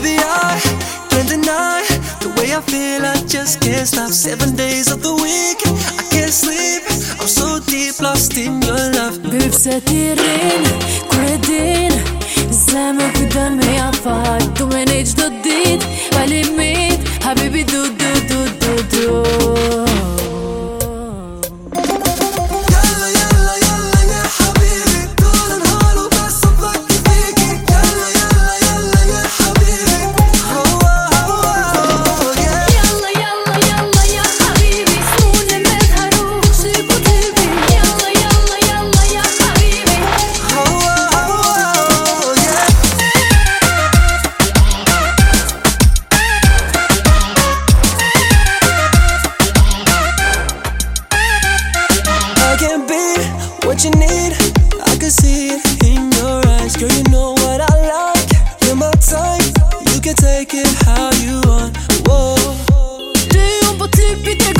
Baby, I can't deny the way I feel. I just can't stop. Seven days of the week, I can't sleep. I'm so deep, lost in your love. Baby pse ti rrin, kur e din what you need. I can see it in your eyes. Girl, you know what I like. You're my type. You can take it how you want. Whoa. Ty unë po t'lipi t'regom